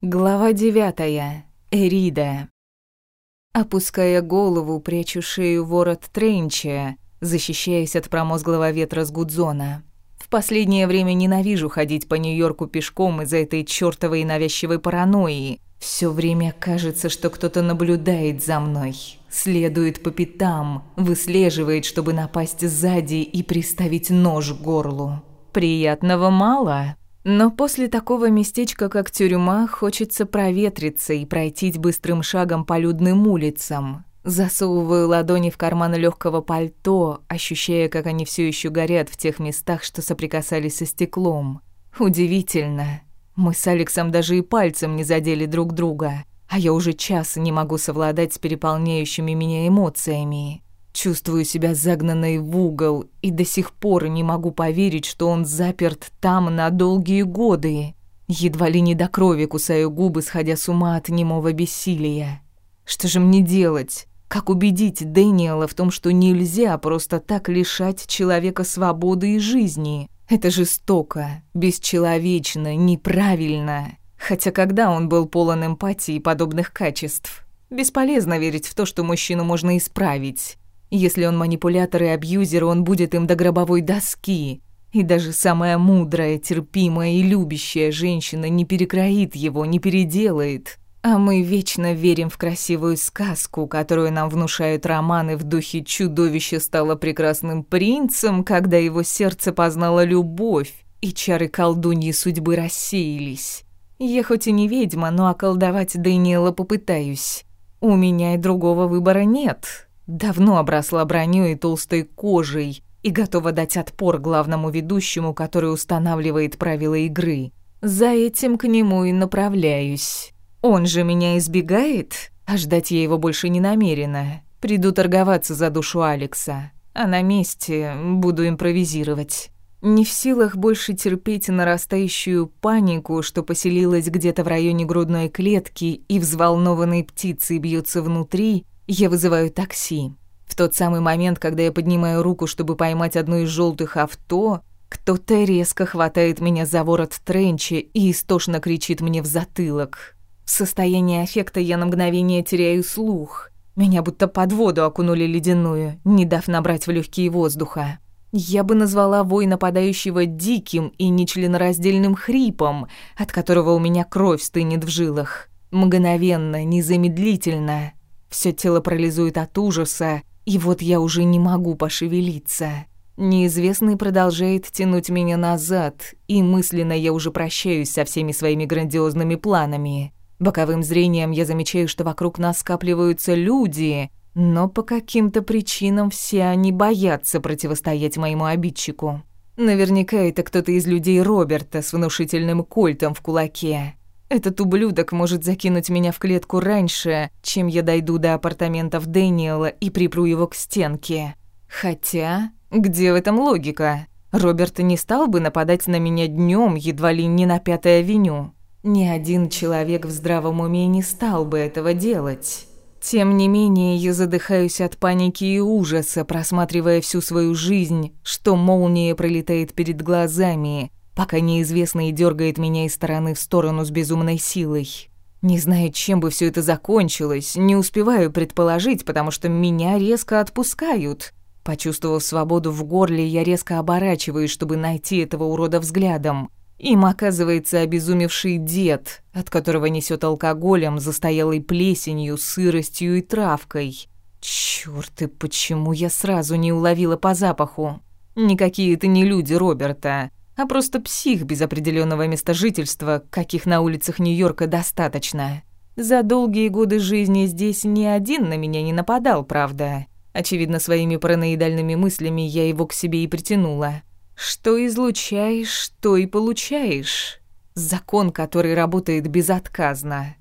Глава девятая. Эрида. Опуская голову, прячу шею ворот Тренча, защищаясь от промозглого ветра с Гудзона. В последнее время ненавижу ходить по Нью-Йорку пешком из-за этой чёртовой навязчивой паранойи. Всё время кажется, что кто-то наблюдает за мной, следует по пятам, выслеживает, чтобы напасть сзади и приставить нож к горлу. Приятного мало. Но после такого местечка, как тюрьма, хочется проветриться и пройтись быстрым шагом по людным улицам. Засовываю ладони в карманы легкого пальто, ощущая, как они все еще горят в тех местах, что соприкасались со стеклом. Удивительно. Мы с Алексом даже и пальцем не задели друг друга, а я уже час не могу совладать с переполняющими меня эмоциями. Чувствую себя загнанной в угол и до сих пор не могу поверить, что он заперт там на долгие годы. Едва ли не до крови кусаю губы, сходя с ума от немого бессилия. Что же мне делать? Как убедить Дэниела в том, что нельзя просто так лишать человека свободы и жизни? Это жестоко, бесчеловечно, неправильно. Хотя когда он был полон эмпатии и подобных качеств? Бесполезно верить в то, что мужчину можно исправить. Если он манипулятор и абьюзер, он будет им до гробовой доски. И даже самая мудрая, терпимая и любящая женщина не перекроит его, не переделает. А мы вечно верим в красивую сказку, которую нам внушают романы в духе «Чудовище стало прекрасным принцем, когда его сердце познало любовь, и чары колдуньи судьбы рассеялись». Я хоть и не ведьма, но околдовать Дэниела попытаюсь. У меня и другого выбора нет давно обросла броней и толстой кожей и готова дать отпор главному ведущему, который устанавливает правила игры. За этим к нему и направляюсь. Он же меня избегает, а ждать я его больше не намерена. Приду торговаться за душу Алекса, а на месте буду импровизировать. Не в силах больше терпеть нарастающую панику, что поселилась где-то в районе грудной клетки и взволнованные птицы бьются внутри, я вызываю такси. В тот самый момент, когда я поднимаю руку, чтобы поймать одно из желтых авто, кто-то резко хватает меня за ворот тренчи и истошно кричит мне в затылок. В состоянии аффекта я на мгновение теряю слух. Меня будто под воду окунули ледяную, не дав набрать в легкие воздуха. Я бы назвала вой нападающего диким и нечленораздельным хрипом, от которого у меня кровь стынет в жилах. Мгновенно, незамедлительно. Все тело парализует от ужаса, и вот я уже не могу пошевелиться. Неизвестный продолжает тянуть меня назад, и мысленно я уже прощаюсь со всеми своими грандиозными планами. Боковым зрением я замечаю, что вокруг нас скапливаются люди, но по каким-то причинам все они боятся противостоять моему обидчику. Наверняка это кто-то из людей Роберта с внушительным кольтом в кулаке. Этот ублюдок может закинуть меня в клетку раньше, чем я дойду до апартаментов Дэниела и припру его к стенке. Хотя, где в этом логика? Роберт не стал бы нападать на меня днем, едва ли не на Пятой авеню. Ни один человек в здравом уме не стал бы этого делать. Тем не менее, я задыхаюсь от паники и ужаса, просматривая всю свою жизнь, что молния пролетает перед глазами, пока неизвестный дергает меня из стороны в сторону с безумной силой. Не знаю, чем бы все это закончилось, не успеваю предположить, потому что меня резко отпускают. Почувствовав свободу в горле, я резко оборачиваюсь, чтобы найти этого урода взглядом. Им оказывается обезумевший дед, от которого несет алкоголем, застоялой плесенью, сыростью и травкой. Чёрт, и почему я сразу не уловила по запаху? Никакие это не люди Роберта а просто псих без определенного места жительства, каких на улицах Нью-Йорка достаточно. За долгие годы жизни здесь ни один на меня не нападал, правда. Очевидно, своими параноидальными мыслями я его к себе и притянула. Что излучаешь, то и получаешь. Закон, который работает безотказно.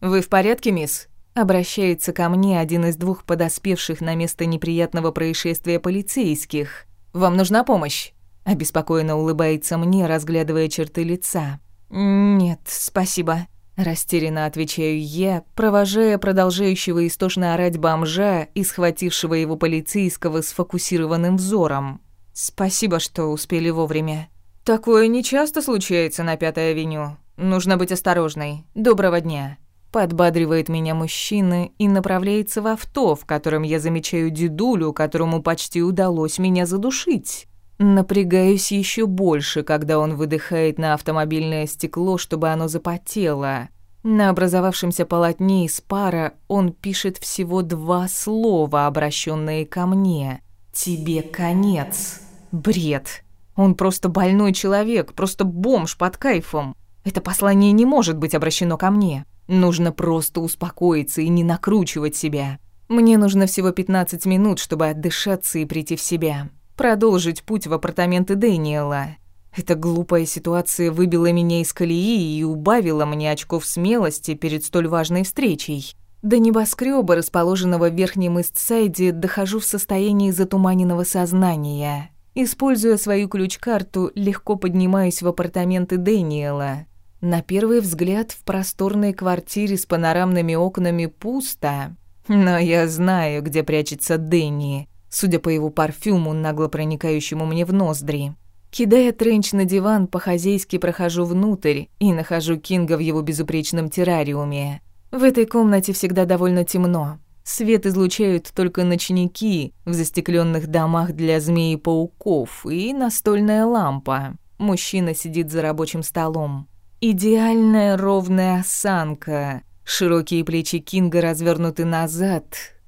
«Вы в порядке, мисс?» Обращается ко мне один из двух подоспевших на место неприятного происшествия полицейских. «Вам нужна помощь?» — обеспокоенно улыбается мне, разглядывая черты лица. «Нет, спасибо», — растерянно отвечаю я, провожая продолжающего истошно орать бомжа и схватившего его полицейского сфокусированным взором. «Спасибо, что успели вовремя». «Такое нечасто случается на Пятой авеню. Нужно быть осторожной. Доброго дня». Подбадривает меня мужчина и направляется в авто, в котором я замечаю дедулю, которому почти удалось меня задушить. Напрягаюсь еще больше, когда он выдыхает на автомобильное стекло, чтобы оно запотело. На образовавшемся полотне из пара он пишет всего два слова, обращенные ко мне. «Тебе конец». Бред. Он просто больной человек, просто бомж под кайфом. Это послание не может быть обращено ко мне. Нужно просто успокоиться и не накручивать себя. Мне нужно всего 15 минут, чтобы отдышаться и прийти в себя продолжить путь в апартаменты Дэниела. Эта глупая ситуация выбила меня из колеи и убавила мне очков смелости перед столь важной встречей. До небоскреба, расположенного в верхнем Истсайде, дохожу в состоянии затуманенного сознания. Используя свою ключ-карту, легко поднимаюсь в апартаменты Дэниела. На первый взгляд в просторной квартире с панорамными окнами пусто, но я знаю, где прячется Дэнни судя по его парфюму, нагло проникающему мне в ноздри. Кидая тренч на диван, по-хозяйски прохожу внутрь и нахожу Кинга в его безупречном террариуме. В этой комнате всегда довольно темно. Свет излучают только ночники в застекленных домах для змей и пауков и настольная лампа. Мужчина сидит за рабочим столом. Идеальная ровная осанка. Широкие плечи Кинга развернуты назад.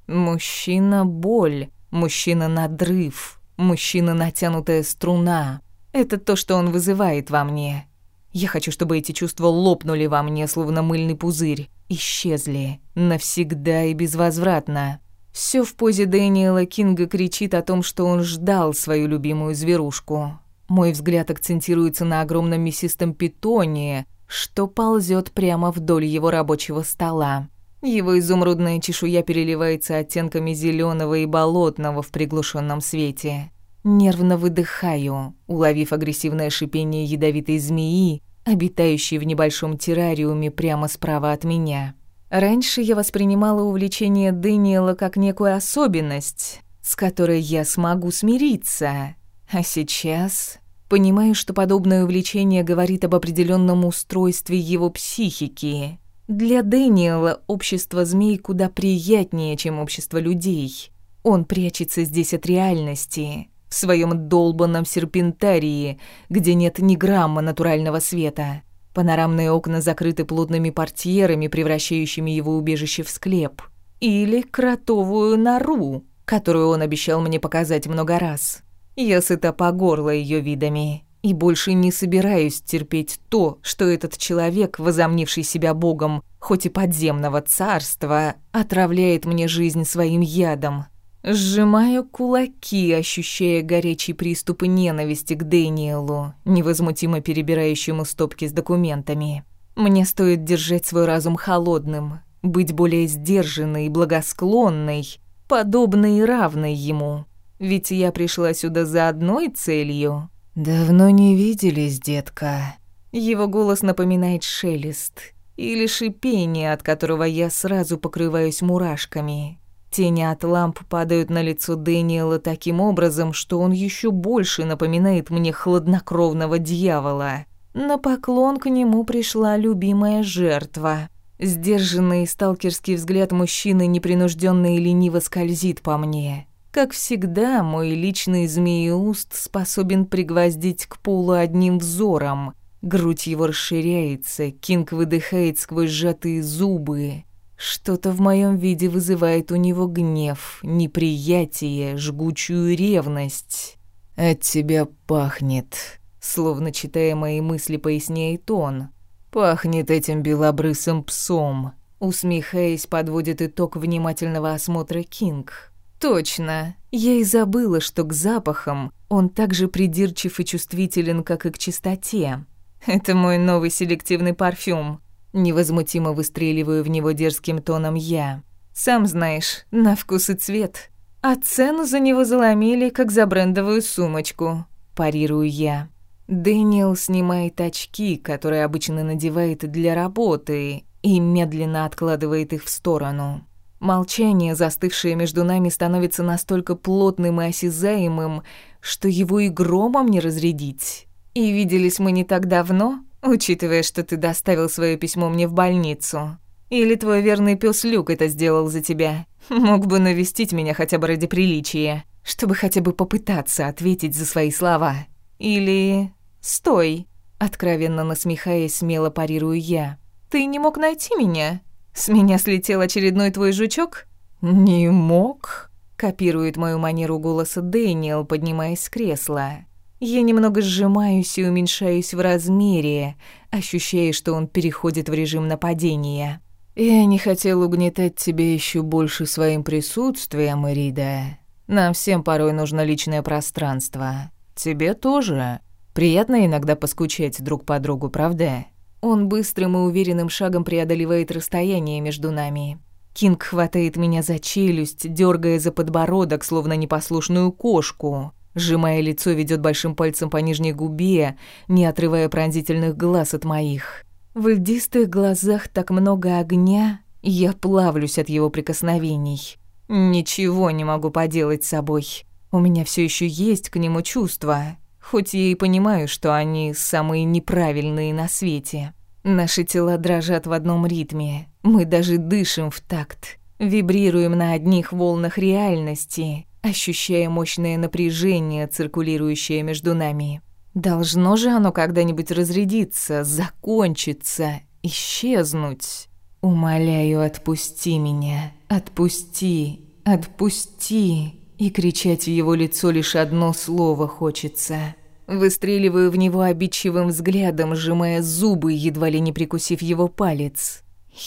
Мужчина – боль. Мужчина надрыв, мужчина натянутая струна. Это то, что он вызывает во мне. Я хочу, чтобы эти чувства лопнули во мне, словно мыльный пузырь. Исчезли. Навсегда и безвозвратно. Все в позе Дэниела Кинга кричит о том, что он ждал свою любимую зверушку. Мой взгляд акцентируется на огромном мясистом питоне, что ползет прямо вдоль его рабочего стола. Его изумрудная чешуя переливается оттенками зеленого и болотного в приглушенном свете. Нервно выдыхаю, уловив агрессивное шипение ядовитой змеи, обитающей в небольшом террариуме прямо справа от меня. Раньше я воспринимала увлечение Дэниела как некую особенность, с которой я смогу смириться. А сейчас понимаю, что подобное увлечение говорит об определенном устройстве его психики — для Дэниела общество змей куда приятнее, чем общество людей. Он прячется здесь от реальности, в своем долбанном серпентарии, где нет ни грамма натурального света. Панорамные окна закрыты плотными портьерами, превращающими его убежище в склеп. Или кротовую нору, которую он обещал мне показать много раз. Я сыта по горло ее видами и больше не собираюсь терпеть то, что этот человек, возомнивший себя богом, хоть и подземного царства, отравляет мне жизнь своим ядом. Сжимаю кулаки, ощущая горячий приступ ненависти к Дэниелу, невозмутимо перебирающему стопки с документами. Мне стоит держать свой разум холодным, быть более сдержанной и благосклонной, подобной и равной ему. Ведь я пришла сюда за одной целью «Давно не виделись, детка». Его голос напоминает шелест или шипение, от которого я сразу покрываюсь мурашками. Тени от ламп падают на лицо Дэниела таким образом, что он еще больше напоминает мне хладнокровного дьявола. На поклон к нему пришла любимая жертва. Сдержанный сталкерский взгляд мужчины непринужденно и лениво скользит по мне. Как всегда, мой личный змееуст способен пригвоздить к полу одним взором. Грудь его расширяется, Кинг выдыхает сквозь сжатые зубы. Что-то в моем виде вызывает у него гнев, неприятие, жгучую ревность. «От тебя пахнет», — словно читая мои мысли, поясняет он. «Пахнет этим белобрысым псом», — усмехаясь, подводит итог внимательного осмотра Кинг. Точно, я и забыла, что к запахам он так же придирчив и чувствителен, как и к чистоте. Это мой новый селективный парфюм. Невозмутимо выстреливаю в него дерзким тоном я. Сам знаешь, на вкус и цвет. А цену за него заломили, как за брендовую сумочку. Парирую я. Дэниел снимает очки, которые обычно надевает для работы, и медленно откладывает их в сторону. Молчание, застывшее между нами, становится настолько плотным и осязаемым, что его и громом не разрядить. И виделись мы не так давно, учитывая, что ты доставил свое письмо мне в больницу. Или твой верный пес Люк это сделал за тебя. Мог бы навестить меня хотя бы ради приличия, чтобы хотя бы попытаться ответить за свои слова. Или... «Стой!» — откровенно насмехаясь, смело парирую я. «Ты не мог найти меня?» «С меня слетел очередной твой жучок?» «Не мог», — копирует мою манеру голоса Дэниел, поднимаясь с кресла. Я немного сжимаюсь и уменьшаюсь в размере, ощущая, что он переходит в режим нападения. «Я не хотел угнетать тебя еще больше своим присутствием, Ирида. Нам всем порой нужно личное пространство. Тебе тоже. Приятно иногда поскучать друг по другу, правда?» Он быстрым и уверенным шагом преодолевает расстояние между нами. Кинг хватает меня за челюсть, дергая за подбородок, словно непослушную кошку. Сжимая лицо, ведет большим пальцем по нижней губе, не отрывая пронзительных глаз от моих. В льдистых глазах так много огня, я плавлюсь от его прикосновений. Ничего не могу поделать с собой. У меня все еще есть к нему чувства хоть я и понимаю, что они самые неправильные на свете. Наши тела дрожат в одном ритме, мы даже дышим в такт, вибрируем на одних волнах реальности, ощущая мощное напряжение, циркулирующее между нами. Должно же оно когда-нибудь разрядиться, закончиться, исчезнуть. Умоляю, отпусти меня, отпусти, отпусти. И кричать в его лицо лишь одно слово хочется. Выстреливаю в него обидчивым взглядом, сжимая зубы, едва ли не прикусив его палец.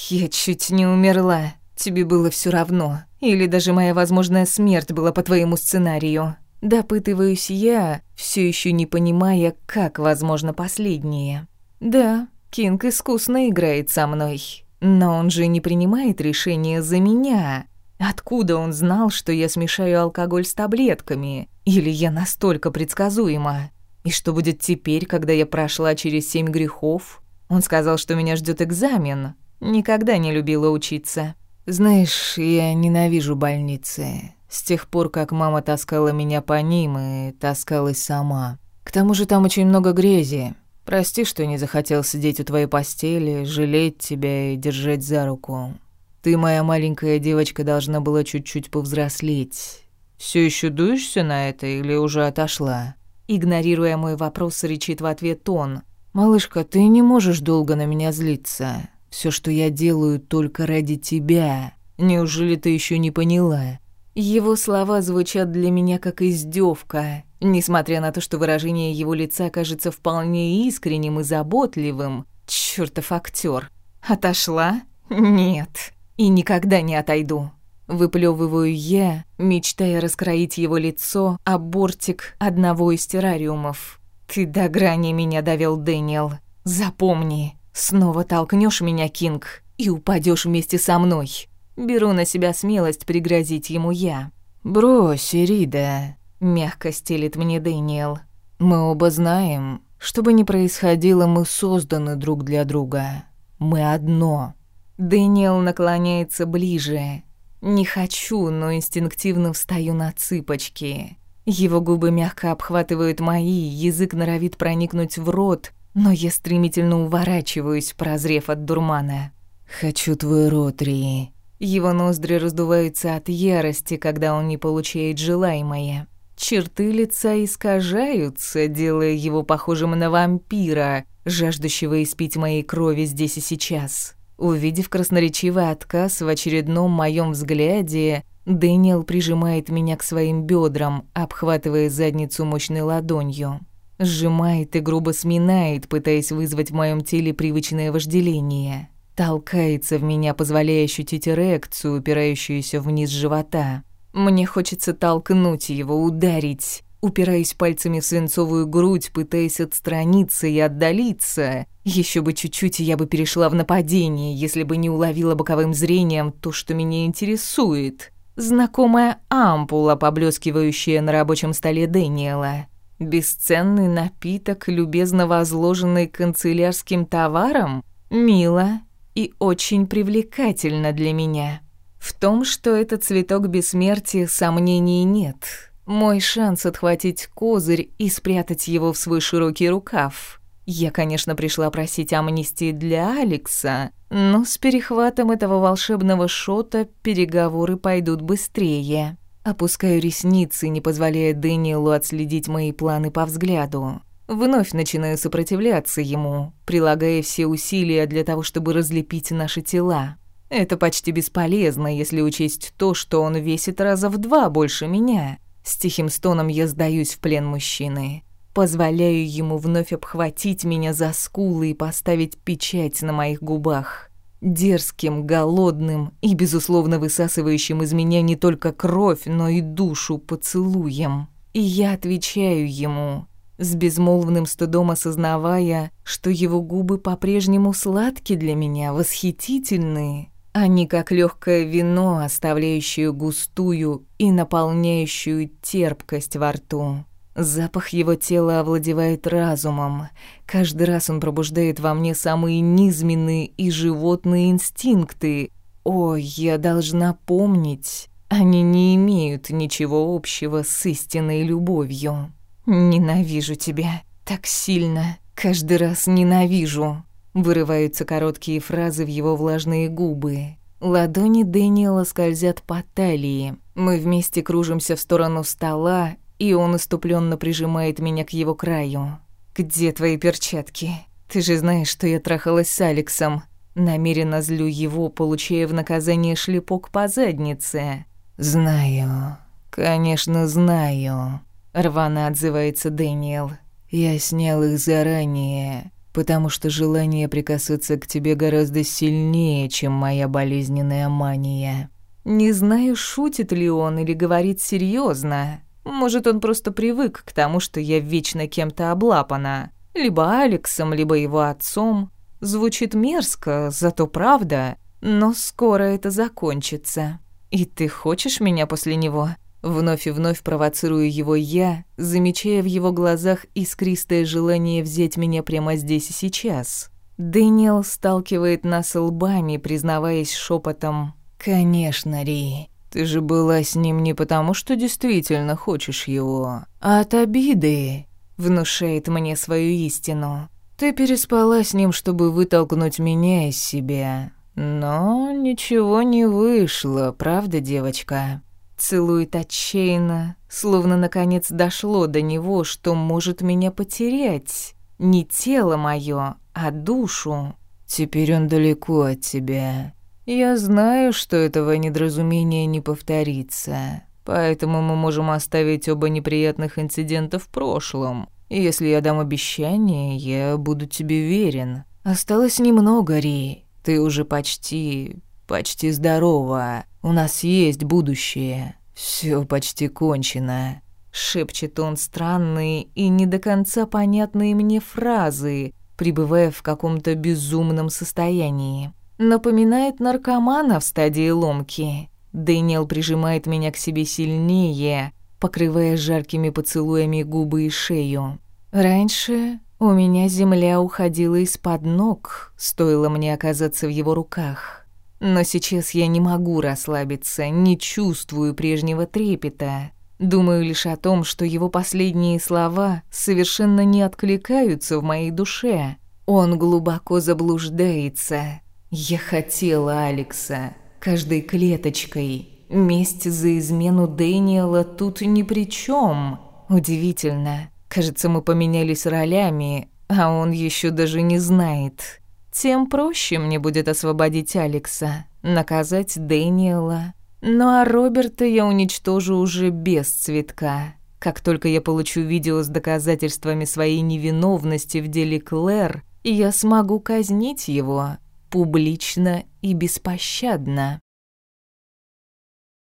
«Я чуть не умерла. Тебе было все равно. Или даже моя возможная смерть была по твоему сценарию». Допытываюсь я, все еще не понимая, как возможно последнее. «Да, Кинг искусно играет со мной. Но он же не принимает решения за меня. Откуда он знал, что я смешаю алкоголь с таблетками? Или я настолько предсказуема? И что будет теперь, когда я прошла через семь грехов? Он сказал, что меня ждет экзамен. Никогда не любила учиться. Знаешь, я ненавижу больницы. С тех пор, как мама таскала меня по ним и таскалась сама. К тому же там очень много грязи. Прости, что не захотел сидеть у твоей постели, жалеть тебя и держать за руку. Ты, моя маленькая девочка, должна была чуть-чуть повзрослеть. Все еще дуешься на это или уже отошла?» Игнорируя мой вопрос, речит в ответ он. «Малышка, ты не можешь долго на меня злиться. Все, что я делаю, только ради тебя. Неужели ты еще не поняла?» Его слова звучат для меня как издевка, несмотря на то, что выражение его лица кажется вполне искренним и заботливым. Чёртов актер. Отошла? Нет и никогда не отойду. Выплевываю я, мечтая раскроить его лицо об бортик одного из террариумов. «Ты до грани меня довел, Дэниел. Запомни, снова толкнешь меня, Кинг, и упадешь вместе со мной. Беру на себя смелость пригрозить ему я». «Брось, Рида. — мягко стелит мне Дэниел. «Мы оба знаем, что бы ни происходило, мы созданы друг для друга. Мы одно». Дэниел наклоняется ближе. Не хочу, но инстинктивно встаю на цыпочки. Его губы мягко обхватывают мои, язык норовит проникнуть в рот, но я стремительно уворачиваюсь, прозрев от дурмана. «Хочу твой рот, Ри». Его ноздри раздуваются от ярости, когда он не получает желаемое. Черты лица искажаются, делая его похожим на вампира, жаждущего испить моей крови здесь и сейчас. Увидев красноречивый отказ, в очередном моем взгляде Дэниел прижимает меня к своим бедрам, обхватывая задницу мощной ладонью. Сжимает и грубо сминает, пытаясь вызвать в моем теле привычное вожделение. Толкается в меня, позволяя ощутить эрекцию, упирающуюся вниз живота. Мне хочется толкнуть его, ударить, упираясь пальцами в свинцовую грудь, пытаясь отстраниться и отдалиться. Еще бы чуть-чуть, и я бы перешла в нападение, если бы не уловила боковым зрением то, что меня интересует. Знакомая ампула, поблескивающая на рабочем столе Дэниела. Бесценный напиток, любезно возложенный канцелярским товаром? Мило и очень привлекательно для меня. В том, что это цветок бессмертия, сомнений нет. Мой шанс отхватить козырь и спрятать его в свой широкий рукав. Я, конечно, пришла просить амнистии для Алекса, но с перехватом этого волшебного шота переговоры пойдут быстрее. Опускаю ресницы, не позволяя Дэниелу отследить мои планы по взгляду. Вновь начинаю сопротивляться ему, прилагая все усилия для того, чтобы разлепить наши тела. Это почти бесполезно, если учесть то, что он весит раза в два больше меня. С тихим стоном я сдаюсь в плен мужчины. Позволяю ему вновь обхватить меня за скулы и поставить печать на моих губах. Дерзким, голодным и, безусловно, высасывающим из меня не только кровь, но и душу поцелуем. И я отвечаю ему, с безмолвным стыдом осознавая, что его губы по-прежнему сладки для меня, восхитительные, а не как легкое вино, оставляющее густую и наполняющую терпкость во рту. Запах его тела овладевает разумом. Каждый раз он пробуждает во мне самые низменные и животные инстинкты. О, я должна помнить, они не имеют ничего общего с истинной любовью. Ненавижу тебя так сильно, каждый раз ненавижу. Вырываются короткие фразы в его влажные губы. Ладони Дэниела скользят по талии. Мы вместе кружимся в сторону стола, и он иступленно прижимает меня к его краю. «Где твои перчатки? Ты же знаешь, что я трахалась с Алексом». Намеренно злю его, получая в наказание шлепок по заднице. «Знаю. Конечно, знаю», — рвано отзывается Дэниел. «Я снял их заранее потому что желание прикасаться к тебе гораздо сильнее, чем моя болезненная мания. Не знаю, шутит ли он или говорит серьезно. Может, он просто привык к тому, что я вечно кем-то облапана. Либо Алексом, либо его отцом. Звучит мерзко, зато правда. Но скоро это закончится. И ты хочешь меня после него?» Вновь и вновь провоцирую его я, замечая в его глазах искристое желание взять меня прямо здесь и сейчас. Дэниел сталкивает нас лбами, признаваясь шепотом. «Конечно, Ри, ты же была с ним не потому, что действительно хочешь его, а от обиды», — внушает мне свою истину. «Ты переспала с ним, чтобы вытолкнуть меня из себя. Но ничего не вышло, правда, девочка?» Целует отчаянно, словно наконец дошло до него, что может меня потерять. Не тело мое, а душу. Теперь он далеко от тебя. Я знаю, что этого недоразумения не повторится. Поэтому мы можем оставить оба неприятных инцидента в прошлом. Если я дам обещание, я буду тебе верен. Осталось немного, Ри. Ты уже почти... почти здорова. У нас есть будущее. Все почти кончено. Шепчет он странные и не до конца понятные мне фразы, пребывая в каком-то безумном состоянии. Напоминает наркомана в стадии ломки. Дэниел прижимает меня к себе сильнее, покрывая жаркими поцелуями губы и шею. Раньше у меня земля уходила из-под ног, стоило мне оказаться в его руках. Но сейчас я не могу расслабиться, не чувствую прежнего трепета. Думаю лишь о том, что его последние слова совершенно не откликаются в моей душе. Он глубоко заблуждается. Я хотела Алекса, каждой клеточкой. Месть за измену Дэниела тут ни при чем. Удивительно. Кажется, мы поменялись ролями, а он еще даже не знает. Тем проще мне будет освободить Алекса, наказать Дэниела. Ну а Роберта я уничтожу уже без цветка. Как только я получу видео с доказательствами своей невиновности в деле Клэр, я смогу казнить его публично и беспощадно.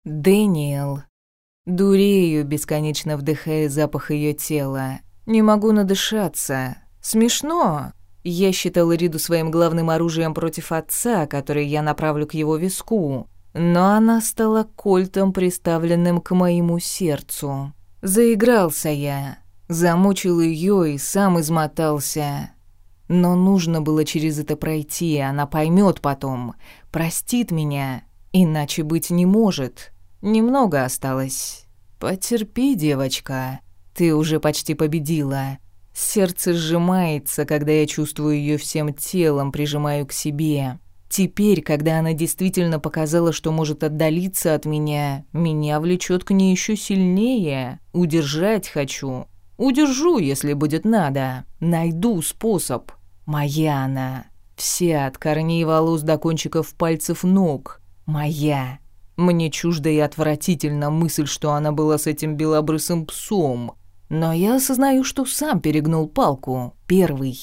Дэниел. Дурею, бесконечно вдыхая запах ее тела. Не могу надышаться. Смешно, я считал Риду своим главным оружием против отца, который я направлю к его виску, но она стала кольтом, приставленным к моему сердцу. Заигрался я, замучил ее и сам измотался. Но нужно было через это пройти, она поймет потом, простит меня, иначе быть не может. Немного осталось. Потерпи, девочка, ты уже почти победила. Сердце сжимается, когда я чувствую ее всем телом, прижимаю к себе. Теперь, когда она действительно показала, что может отдалиться от меня, меня влечет к ней еще сильнее. Удержать хочу. Удержу, если будет надо. Найду способ. Моя она. Все от корней волос до кончиков пальцев ног. Моя. Мне чужда и отвратительна мысль, что она была с этим белобрысым псом. Но я осознаю, что сам перегнул палку. Первый.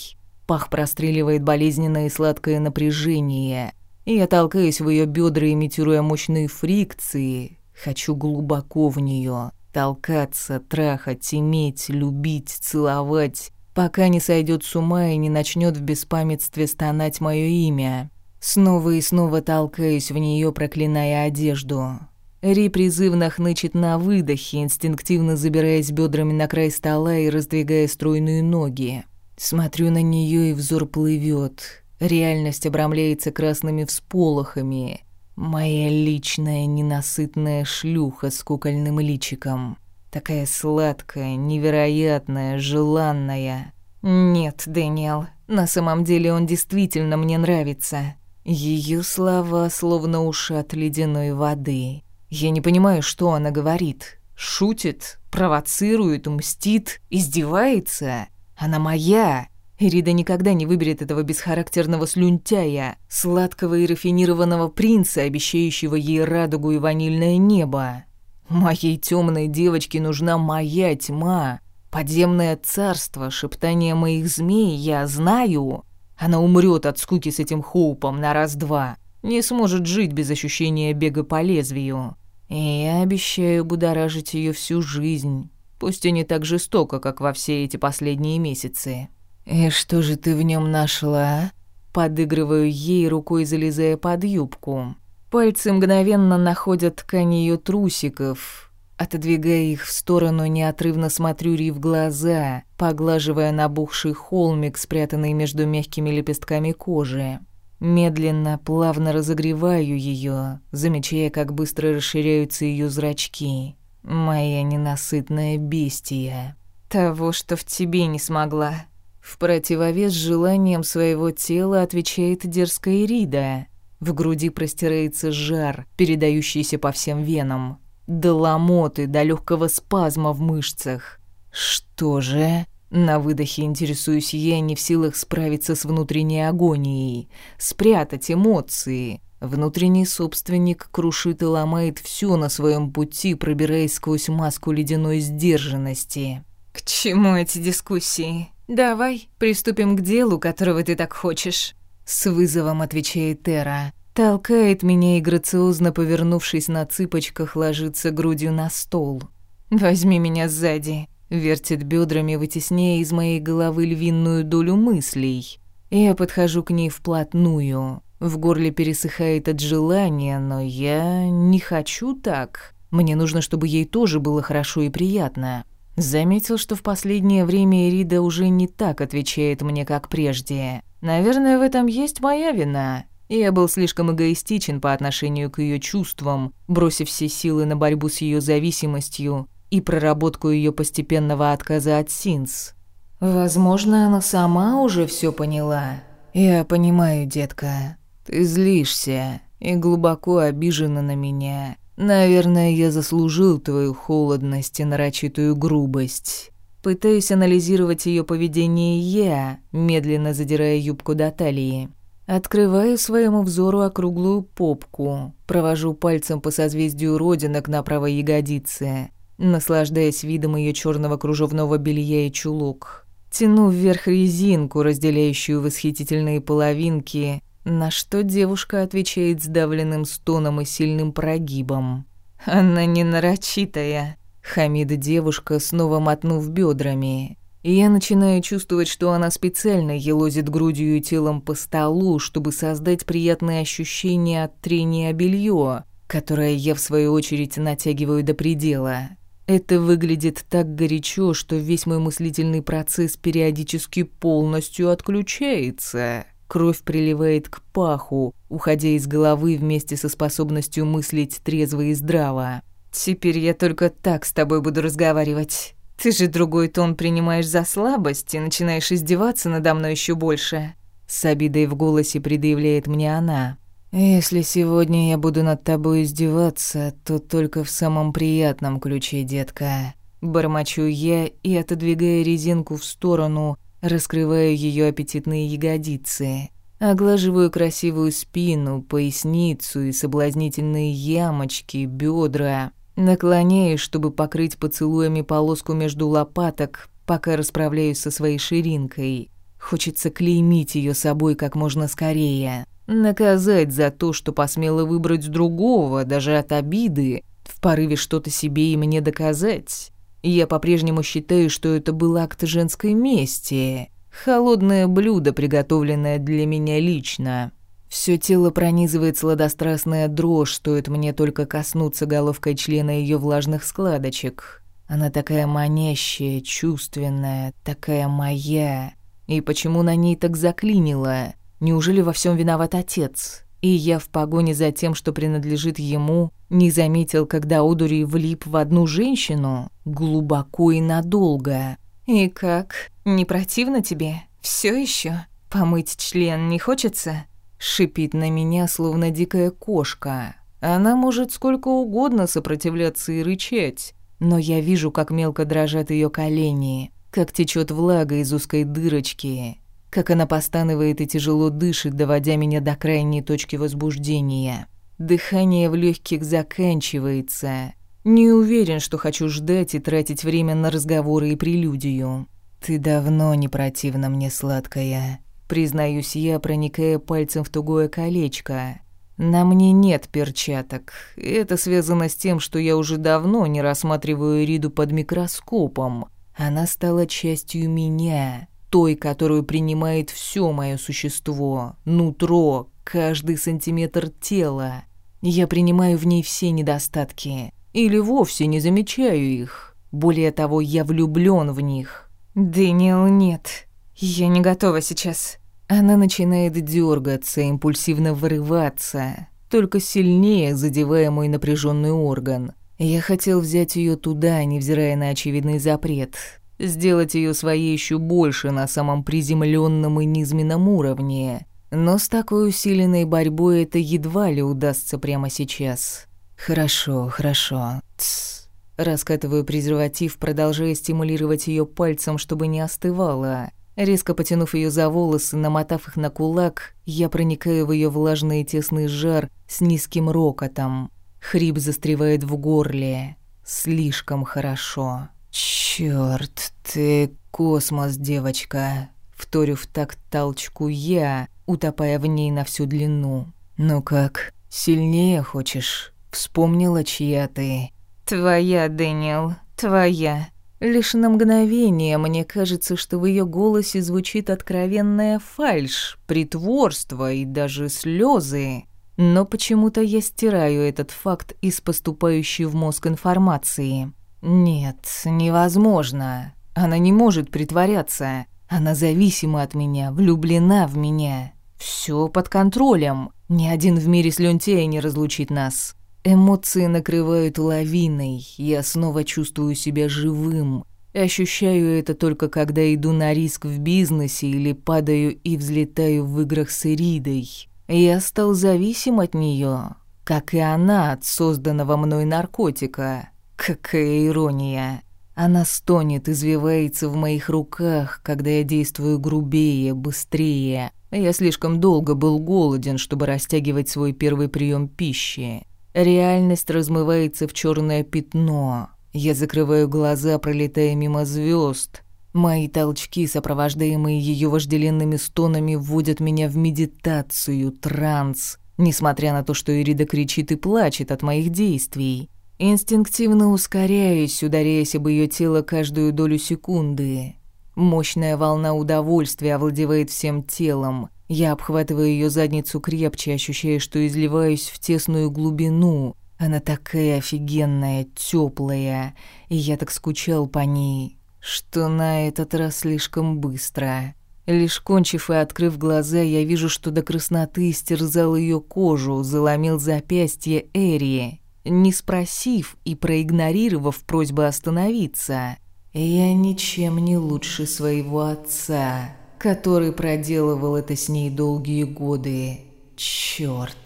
Пах простреливает болезненное и сладкое напряжение. И я толкаюсь в ее бедра, имитируя мощные фрикции. Хочу глубоко в нее толкаться, трахать, иметь, любить, целовать, пока не сойдет с ума и не начнет в беспамятстве стонать мое имя. Снова и снова толкаюсь в нее, проклиная одежду. Ри призывно хнычет на выдохе, инстинктивно забираясь бедрами на край стола и раздвигая стройные ноги. Смотрю на нее и взор плывет. Реальность обрамляется красными всполохами. Моя личная ненасытная шлюха с кукольным личиком. Такая сладкая, невероятная, желанная. Нет, Дэниел, на самом деле он действительно мне нравится. Ее слова словно уши от ледяной воды. Я не понимаю, что она говорит. Шутит, провоцирует, мстит, издевается. Она моя. Ирида никогда не выберет этого бесхарактерного слюнтяя, сладкого и рафинированного принца, обещающего ей радугу и ванильное небо. Моей темной девочке нужна моя тьма. Подземное царство, шептание моих змей, я знаю. Она умрет от скуки с этим хоупом на раз-два. Не сможет жить без ощущения бега по лезвию. И я обещаю будоражить ее всю жизнь, пусть и не так жестоко, как во все эти последние месяцы. И что же ты в нем нашла? А? Подыгрываю ей рукой, залезая под юбку. Пальцы мгновенно находят ткань ее трусиков. Отодвигая их в сторону, неотрывно смотрю Ри в глаза, поглаживая набухший холмик, спрятанный между мягкими лепестками кожи. Медленно, плавно разогреваю ее, замечая, как быстро расширяются ее зрачки. Моя ненасытная бестия. Того, что в тебе не смогла. В противовес желаниям своего тела отвечает дерзкая Рида. В груди простирается жар, передающийся по всем венам. До ломоты, до легкого спазма в мышцах. Что же? На выдохе интересуюсь я не в силах справиться с внутренней агонией, спрятать эмоции. Внутренний собственник крушит и ломает все на своем пути, пробираясь сквозь маску ледяной сдержанности. «К чему эти дискуссии? Давай приступим к делу, которого ты так хочешь», — с вызовом отвечает Тера. Толкает меня и грациозно, повернувшись на цыпочках, ложится грудью на стол. «Возьми меня сзади», вертит бедрами, вытесняя из моей головы львиную долю мыслей. Я подхожу к ней вплотную. В горле пересыхает от желания, но я не хочу так. Мне нужно, чтобы ей тоже было хорошо и приятно. Заметил, что в последнее время Эрида уже не так отвечает мне, как прежде. Наверное, в этом есть моя вина. Я был слишком эгоистичен по отношению к ее чувствам, бросив все силы на борьбу с ее зависимостью и проработку ее постепенного отказа от Синс. Возможно, она сама уже все поняла. Я понимаю, детка. Ты злишься и глубоко обижена на меня. Наверное, я заслужил твою холодность и нарочитую грубость. Пытаюсь анализировать ее поведение я, медленно задирая юбку до талии. Открываю своему взору округлую попку, провожу пальцем по созвездию родинок на правой ягодице наслаждаясь видом ее черного кружевного белья и чулок. Тяну вверх резинку, разделяющую восхитительные половинки, на что девушка отвечает сдавленным стоном и сильным прогибом. «Она не нарочитая», — хамит девушка, снова мотнув бедрами. И я начинаю чувствовать, что она специально елозит грудью и телом по столу, чтобы создать приятные ощущения от трения белье, которое я, в свою очередь, натягиваю до предела. Это выглядит так горячо, что весь мой мыслительный процесс периодически полностью отключается. Кровь приливает к паху, уходя из головы вместе со способностью мыслить трезво и здраво. «Теперь я только так с тобой буду разговаривать. Ты же другой тон принимаешь за слабость и начинаешь издеваться надо мной еще больше». С обидой в голосе предъявляет мне она. Если сегодня я буду над тобой издеваться, то только в самом приятном ключе, детка. Бормочу я и, отодвигая резинку в сторону, раскрываю ее аппетитные ягодицы. Оглаживаю красивую спину, поясницу и соблазнительные ямочки, бедра. Наклоняюсь, чтобы покрыть поцелуями полоску между лопаток, пока расправляюсь со своей ширинкой. Хочется клеймить ее собой как можно скорее наказать за то, что посмела выбрать другого, даже от обиды, в порыве что-то себе и мне доказать. Я по-прежнему считаю, что это был акт женской мести, холодное блюдо, приготовленное для меня лично. Всё тело пронизывает сладострастная дрожь, стоит мне только коснуться головкой члена её влажных складочек. Она такая манящая, чувственная, такая моя. И почему на ней так заклинило? Неужели во всем виноват отец? И я в погоне за тем, что принадлежит ему, не заметил, когда Одури влип в одну женщину глубоко и надолго. И как? Не противно тебе? Все еще? Помыть член не хочется? Шипит на меня, словно дикая кошка. Она может сколько угодно сопротивляться и рычать, но я вижу, как мелко дрожат ее колени, как течет влага из узкой дырочки, как она постанывает и тяжело дышит, доводя меня до крайней точки возбуждения. Дыхание в легких заканчивается. Не уверен, что хочу ждать и тратить время на разговоры и прелюдию. «Ты давно не противна мне, сладкая», — признаюсь я, проникая пальцем в тугое колечко. «На мне нет перчаток. Это связано с тем, что я уже давно не рассматриваю Риду под микроскопом. Она стала частью меня» той, которую принимает все мое существо, нутро, каждый сантиметр тела. Я принимаю в ней все недостатки или вовсе не замечаю их. Более того, я влюблен в них. Дэниел, нет. Я не готова сейчас. Она начинает дергаться, импульсивно вырываться, только сильнее задевая мой напряженный орган. Я хотел взять ее туда, невзирая на очевидный запрет, сделать ее своей еще больше на самом приземленном и низменном уровне. Но с такой усиленной борьбой это едва ли удастся прямо сейчас. Хорошо, хорошо. Тс. Раскатываю презерватив, продолжая стимулировать ее пальцем, чтобы не остывала. Резко потянув ее за волосы, намотав их на кулак, я проникаю в ее влажный и тесный жар с низким рокотом. Хрип застревает в горле. Слишком хорошо. Черт, ты космос, девочка!» Вторю в такт толчку я, утопая в ней на всю длину. «Ну как, сильнее хочешь? Вспомнила, чья ты?» «Твоя, Дэниел, твоя!» Лишь на мгновение мне кажется, что в ее голосе звучит откровенная фальш, притворство и даже слезы. Но почему-то я стираю этот факт из поступающей в мозг информации. Нет, невозможно. Она не может притворяться. Она зависима от меня, влюблена в меня. Все под контролем. Ни один в мире слюнтея не разлучит нас. Эмоции накрывают лавиной. Я снова чувствую себя живым. Ощущаю это только когда иду на риск в бизнесе или падаю и взлетаю в играх с Иридой. Я стал зависим от нее, как и она от созданного мной наркотика. Какая ирония! Она стонет, извивается в моих руках, когда я действую грубее, быстрее. Я слишком долго был голоден, чтобы растягивать свой первый прием пищи. Реальность размывается в черное пятно. Я закрываю глаза, пролетая мимо звезд. Мои толчки, сопровождаемые ее вожделенными стонами, вводят меня в медитацию, транс, несмотря на то, что Ирида кричит и плачет от моих действий инстинктивно ускоряясь, ударяясь об ее тело каждую долю секунды. Мощная волна удовольствия овладевает всем телом. Я обхватываю ее задницу крепче, ощущая, что изливаюсь в тесную глубину. Она такая офигенная, теплая, и я так скучал по ней, что на этот раз слишком быстро. Лишь кончив и открыв глаза, я вижу, что до красноты истерзал ее кожу, заломил запястье Эрии не спросив и проигнорировав просьбы остановиться. «Я ничем не лучше своего отца, который проделывал это с ней долгие годы. Чёрт!»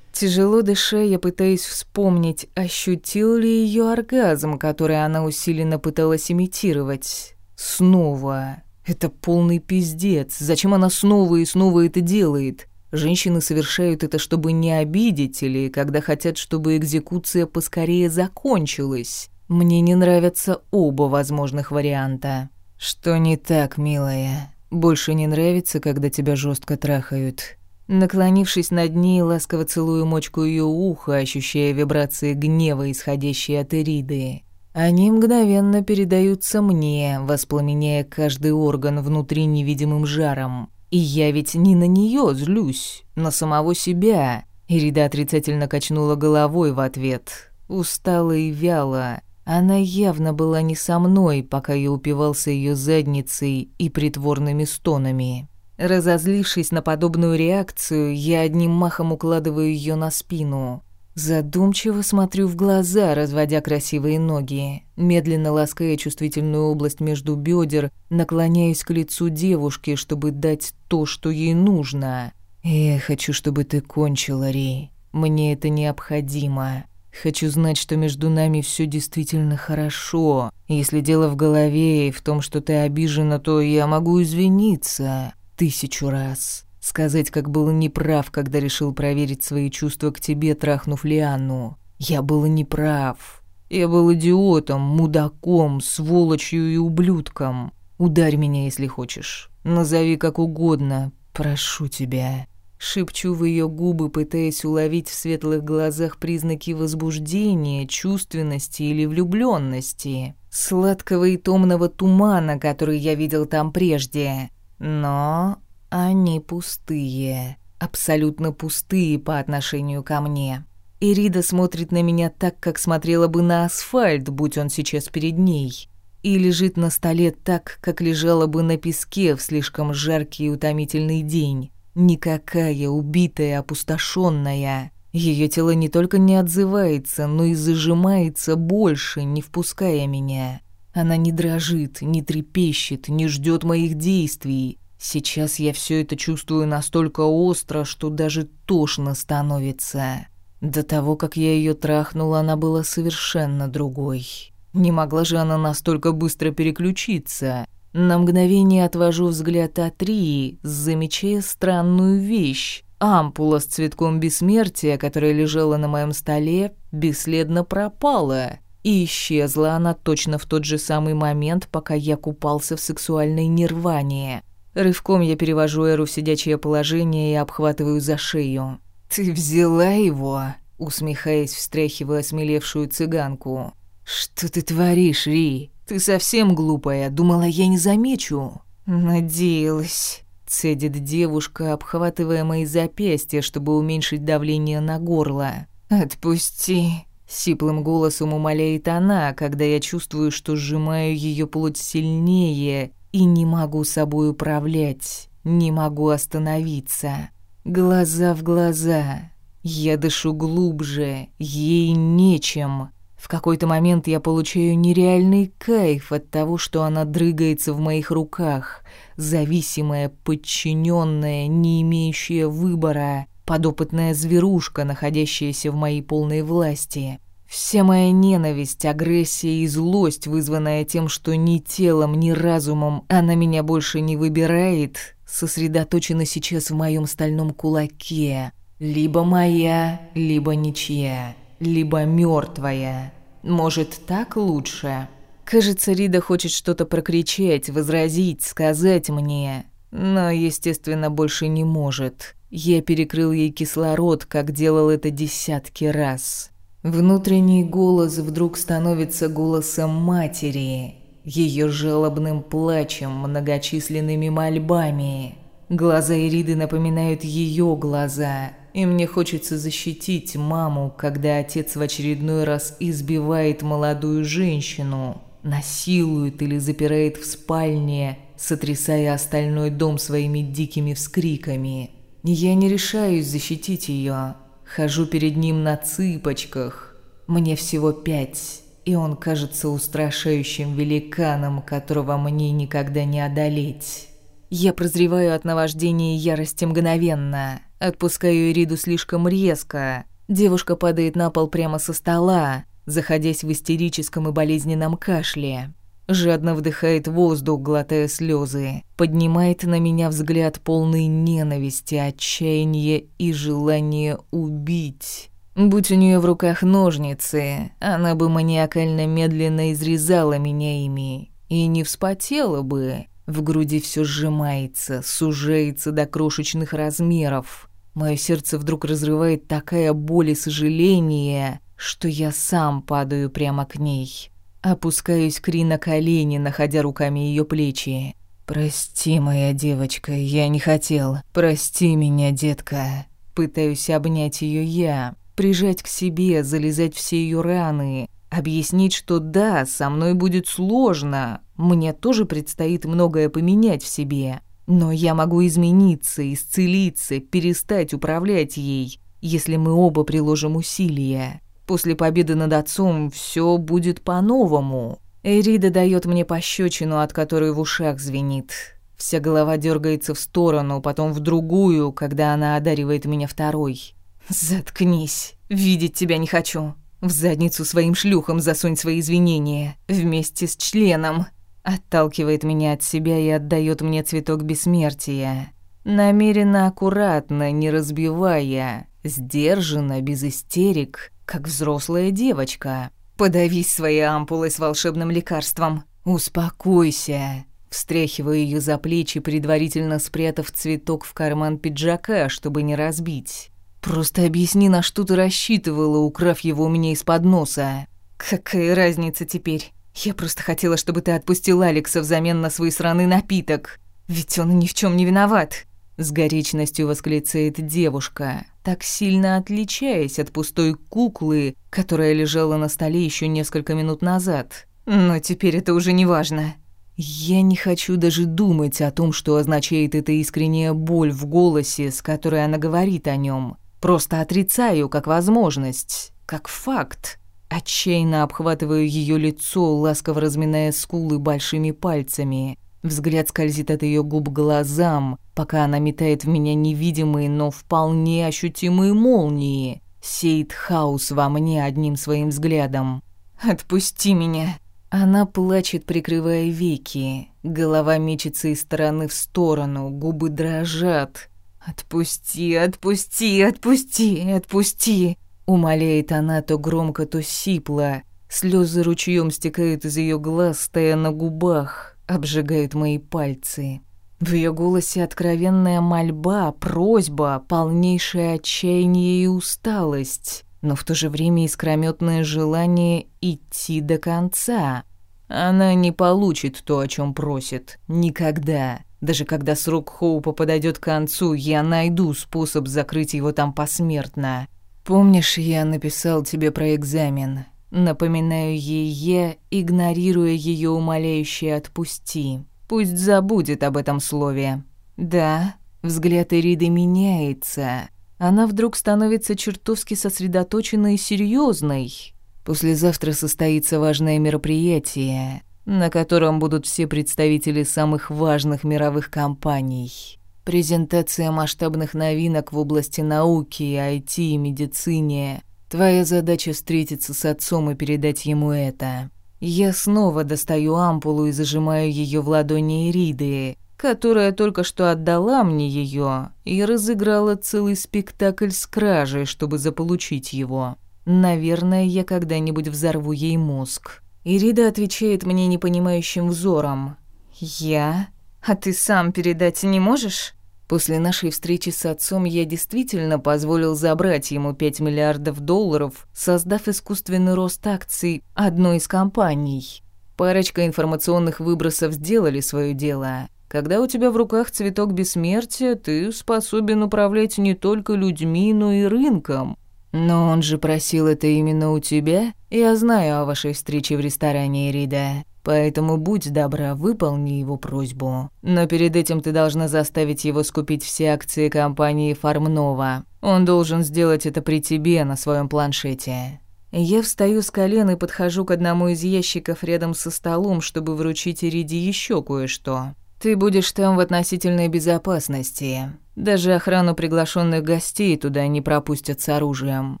Тяжело дыша, я пытаюсь вспомнить, ощутил ли ее оргазм, который она усиленно пыталась имитировать. Снова. Это полный пиздец. Зачем она снова и снова это делает? Женщины совершают это, чтобы не обидеть или когда хотят, чтобы экзекуция поскорее закончилась. Мне не нравятся оба возможных варианта. Что не так, милая? Больше не нравится, когда тебя жестко трахают. Наклонившись над ней, ласково целую мочку ее уха, ощущая вибрации гнева, исходящие от Эриды. Они мгновенно передаются мне, воспламеняя каждый орган внутри невидимым жаром. И я ведь не на неё злюсь, на самого себя. Ирида отрицательно качнула головой в ответ. Устала и вяло, Она явно была не со мной, пока я упивался её задницей и притворными стонами. Разозлившись на подобную реакцию, я одним махом укладываю её на спину. Задумчиво смотрю в глаза, разводя красивые ноги. Медленно лаская чувствительную область между бедер, наклоняюсь к лицу девушки, чтобы дать то, что ей нужно. «Я хочу, чтобы ты кончила, Ри. Мне это необходимо. Хочу знать, что между нами все действительно хорошо. Если дело в голове и в том, что ты обижена, то я могу извиниться тысячу раз. Сказать, как был неправ, когда решил проверить свои чувства к тебе, трахнув Лианну. Я был неправ. Я был идиотом, мудаком, сволочью и ублюдком. Ударь меня, если хочешь. Назови как угодно. Прошу тебя». Шепчу в ее губы, пытаясь уловить в светлых глазах признаки возбуждения, чувственности или влюбленности, сладкого и томного тумана, который я видел там прежде. Но они пустые, абсолютно пустые по отношению ко мне. Ирида смотрит на меня так, как смотрела бы на асфальт, будь он сейчас перед ней. И лежит на столе так, как лежала бы на песке в слишком жаркий и утомительный день. Никакая, убитая, опустошенная. Ее тело не только не отзывается, но и зажимается больше, не впуская меня. Она не дрожит, не трепещет, не ждет моих действий. Сейчас я все это чувствую настолько остро, что даже тошно становится. До того, как я ее трахнула, она была совершенно другой. Не могла же она настолько быстро переключиться. На мгновение отвожу взгляд а от Рии, замечая странную вещь. Ампула с цветком бессмертия, которая лежала на моем столе, бесследно пропала. И исчезла она точно в тот же самый момент, пока я купался в сексуальной нирване. Рывком я перевожу Эру в сидячее положение и обхватываю за шею. «Ты взяла его?» — усмехаясь, встряхивая осмелевшую цыганку. «Что ты творишь, Ри? Ты совсем глупая, думала, я не замечу». «Надеялась», — цедит девушка, обхватывая мои запястья, чтобы уменьшить давление на горло. «Отпусти», — сиплым голосом умоляет она, когда я чувствую, что сжимаю ее плоть сильнее и не могу собой управлять, не могу остановиться. Глаза в глаза. Я дышу глубже, ей нечем. В какой-то момент я получаю нереальный кайф от того, что она дрыгается в моих руках, зависимая, подчиненная, не имеющая выбора, подопытная зверушка, находящаяся в моей полной власти. Вся моя ненависть, агрессия и злость, вызванная тем, что ни телом, ни разумом она меня больше не выбирает, сосредоточена сейчас в моем стальном кулаке. Либо моя, либо ничья, либо мертвая. Может, так лучше? Кажется, Рида хочет что-то прокричать, возразить, сказать мне, но, естественно, больше не может. Я перекрыл ей кислород, как делал это десятки раз. Внутренний голос вдруг становится голосом матери, ее жалобным плачем, многочисленными мольбами. Глаза Ириды напоминают ее глаза, и мне хочется защитить маму, когда отец в очередной раз избивает молодую женщину, насилует или запирает в спальне, сотрясая остальной дом своими дикими вскриками. Я не решаюсь защитить ее, Хожу перед ним на цыпочках. Мне всего пять, и он кажется устрашающим великаном, которого мне никогда не одолеть. Я прозреваю от наваждения и ярости мгновенно. Отпускаю Ириду слишком резко. Девушка падает на пол прямо со стола, заходясь в истерическом и болезненном кашле жадно вдыхает воздух, глотая слезы, поднимает на меня взгляд полный ненависти, отчаяния и желания убить. Будь у нее в руках ножницы, она бы маниакально медленно изрезала меня ими и не вспотела бы. В груди все сжимается, сужается до крошечных размеров. Мое сердце вдруг разрывает такая боль и сожаление, что я сам падаю прямо к ней опускаюсь Опускаю Крина колени, находя руками ее плечи. «Прости, моя девочка, я не хотел. Прости меня, детка». Пытаюсь обнять ее я, прижать к себе, залезать все ее раны, объяснить, что да, со мной будет сложно, мне тоже предстоит многое поменять в себе, но я могу измениться, исцелиться, перестать управлять ей, если мы оба приложим усилия. После победы над отцом все будет по-новому. Эрида дает мне пощечину, от которой в ушах звенит. Вся голова дергается в сторону, потом в другую, когда она одаривает меня второй. «Заткнись. Видеть тебя не хочу. В задницу своим шлюхам засунь свои извинения. Вместе с членом». Отталкивает меня от себя и отдает мне цветок бессмертия. Намеренно аккуратно, не разбивая, сдержанно, без истерик, как взрослая девочка. «Подавись своей ампулой с волшебным лекарством. Успокойся!» Встряхиваю ее за плечи, предварительно спрятав цветок в карман пиджака, чтобы не разбить. «Просто объясни, на что ты рассчитывала, украв его у меня из-под носа». «Какая разница теперь? Я просто хотела, чтобы ты отпустил Алекса взамен на свой сраный напиток. Ведь он ни в чем не виноват!» С горечностью восклицает девушка так сильно отличаясь от пустой куклы, которая лежала на столе еще несколько минут назад. Но теперь это уже не важно. Я не хочу даже думать о том, что означает эта искренняя боль в голосе, с которой она говорит о нем. Просто отрицаю как возможность, как факт. Отчаянно обхватываю ее лицо, ласково разминая скулы большими пальцами. Взгляд скользит от ее губ к глазам, пока она метает в меня невидимые, но вполне ощутимые молнии, сеет хаос во мне одним своим взглядом. «Отпусти меня!» Она плачет, прикрывая веки. Голова мечется из стороны в сторону, губы дрожат. «Отпусти, отпусти, отпусти, отпусти!» Умоляет она то громко, то сипло. Слезы ручьем стекают из ее глаз, стоя на губах, обжигают мои пальцы. В ее голосе откровенная мольба, просьба, полнейшее отчаяние и усталость, но в то же время искрометное желание идти до конца. Она не получит то, о чем просит. Никогда. Даже когда срок Хоупа подойдет к концу, я найду способ закрыть его там посмертно. Помнишь, я написал тебе про экзамен? Напоминаю ей я, игнорируя ее умоляющее «отпусти». Пусть забудет об этом слове. Да, взгляд Эриды меняется. Она вдруг становится чертовски сосредоточенной и серьезной. Послезавтра состоится важное мероприятие, на котором будут все представители самых важных мировых компаний. Презентация масштабных новинок в области науки, IT и медицине. Твоя задача встретиться с отцом и передать ему это. Я снова достаю ампулу и зажимаю ее в ладони Ириды, которая только что отдала мне ее и разыграла целый спектакль с кражей, чтобы заполучить его. Наверное, я когда-нибудь взорву ей мозг. Ирида отвечает мне непонимающим взором. «Я? А ты сам передать не можешь?» После нашей встречи с отцом я действительно позволил забрать ему 5 миллиардов долларов, создав искусственный рост акций одной из компаний. Парочка информационных выбросов сделали свое дело. Когда у тебя в руках цветок бессмертия, ты способен управлять не только людьми, но и рынком. Но он же просил это именно у тебя. Я знаю о вашей встрече в ресторане Ирида поэтому будь добра, выполни его просьбу. Но перед этим ты должна заставить его скупить все акции компании Фармнова. Он должен сделать это при тебе на своем планшете». Я встаю с колен и подхожу к одному из ящиков рядом со столом, чтобы вручить Ириде еще кое-что. «Ты будешь там в относительной безопасности. Даже охрану приглашенных гостей туда не пропустят с оружием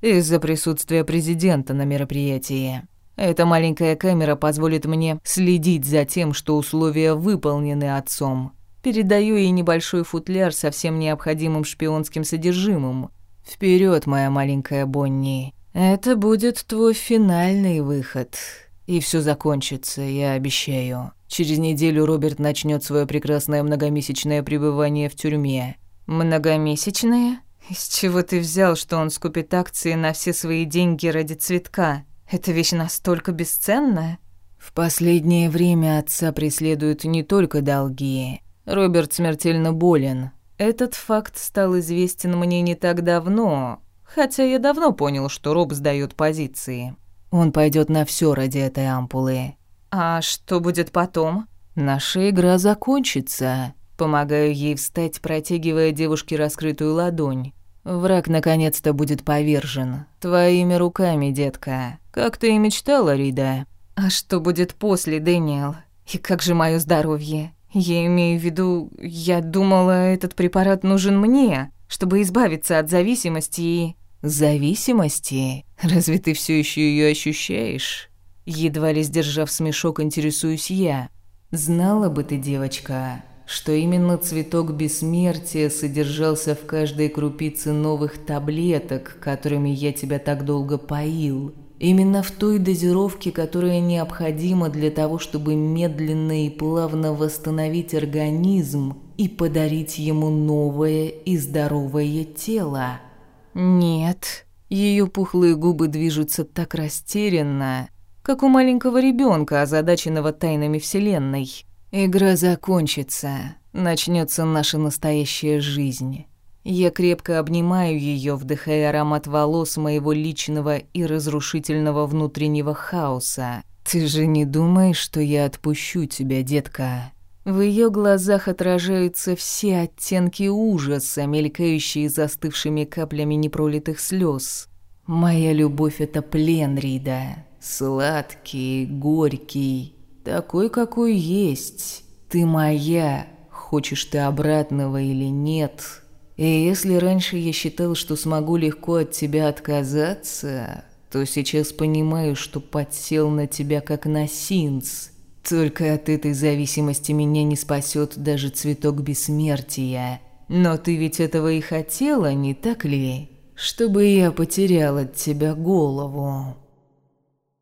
из-за присутствия президента на мероприятии. Эта маленькая камера позволит мне следить за тем, что условия выполнены отцом. Передаю ей небольшой футляр со всем необходимым шпионским содержимым. Вперед, моя маленькая Бонни. Это будет твой финальный выход. И все закончится, я обещаю. Через неделю Роберт начнет свое прекрасное многомесячное пребывание в тюрьме. Многомесячное? Из чего ты взял, что он скупит акции на все свои деньги ради цветка? Эта вещь настолько бесценная. В последнее время отца преследуют не только долги. Роберт смертельно болен. Этот факт стал известен мне не так давно, хотя я давно понял, что Роб сдаёт позиции. Он пойдёт на всё ради этой ампулы. А что будет потом? Наша игра закончится. Помогаю ей встать, протягивая девушке раскрытую ладонь. Враг наконец-то будет повержен. Твоими руками, детка. Как ты и мечтала, Рида. А что будет после, Дэниел? И как же мое здоровье? Я имею в виду, я думала, этот препарат нужен мне, чтобы избавиться от зависимости и... Зависимости? Разве ты все еще ее ощущаешь? Едва ли сдержав смешок, интересуюсь я. Знала бы ты, девочка, что именно цветок бессмертия содержался в каждой крупице новых таблеток, которыми я тебя так долго поил. Именно в той дозировке, которая необходима для того, чтобы медленно и плавно восстановить организм и подарить ему новое и здоровое тело. Нет, ее пухлые губы движутся так растерянно, как у маленького ребенка, озадаченного тайнами Вселенной. Игра закончится, начнется наша настоящая жизнь. Я крепко обнимаю ее, вдыхая аромат волос моего личного и разрушительного внутреннего хаоса. Ты же не думаешь, что я отпущу тебя, детка? В ее глазах отражаются все оттенки ужаса, мелькающие застывшими каплями непролитых слез. Моя любовь это плен, Рида, сладкий, горький такой, какой есть. Ты моя. Хочешь ты обратного или нет? И если раньше я считал, что смогу легко от тебя отказаться, то сейчас понимаю, что подсел на тебя как на синц. Только от этой зависимости меня не спасет даже цветок бессмертия. Но ты ведь этого и хотела, не так ли? Чтобы я потерял от тебя голову.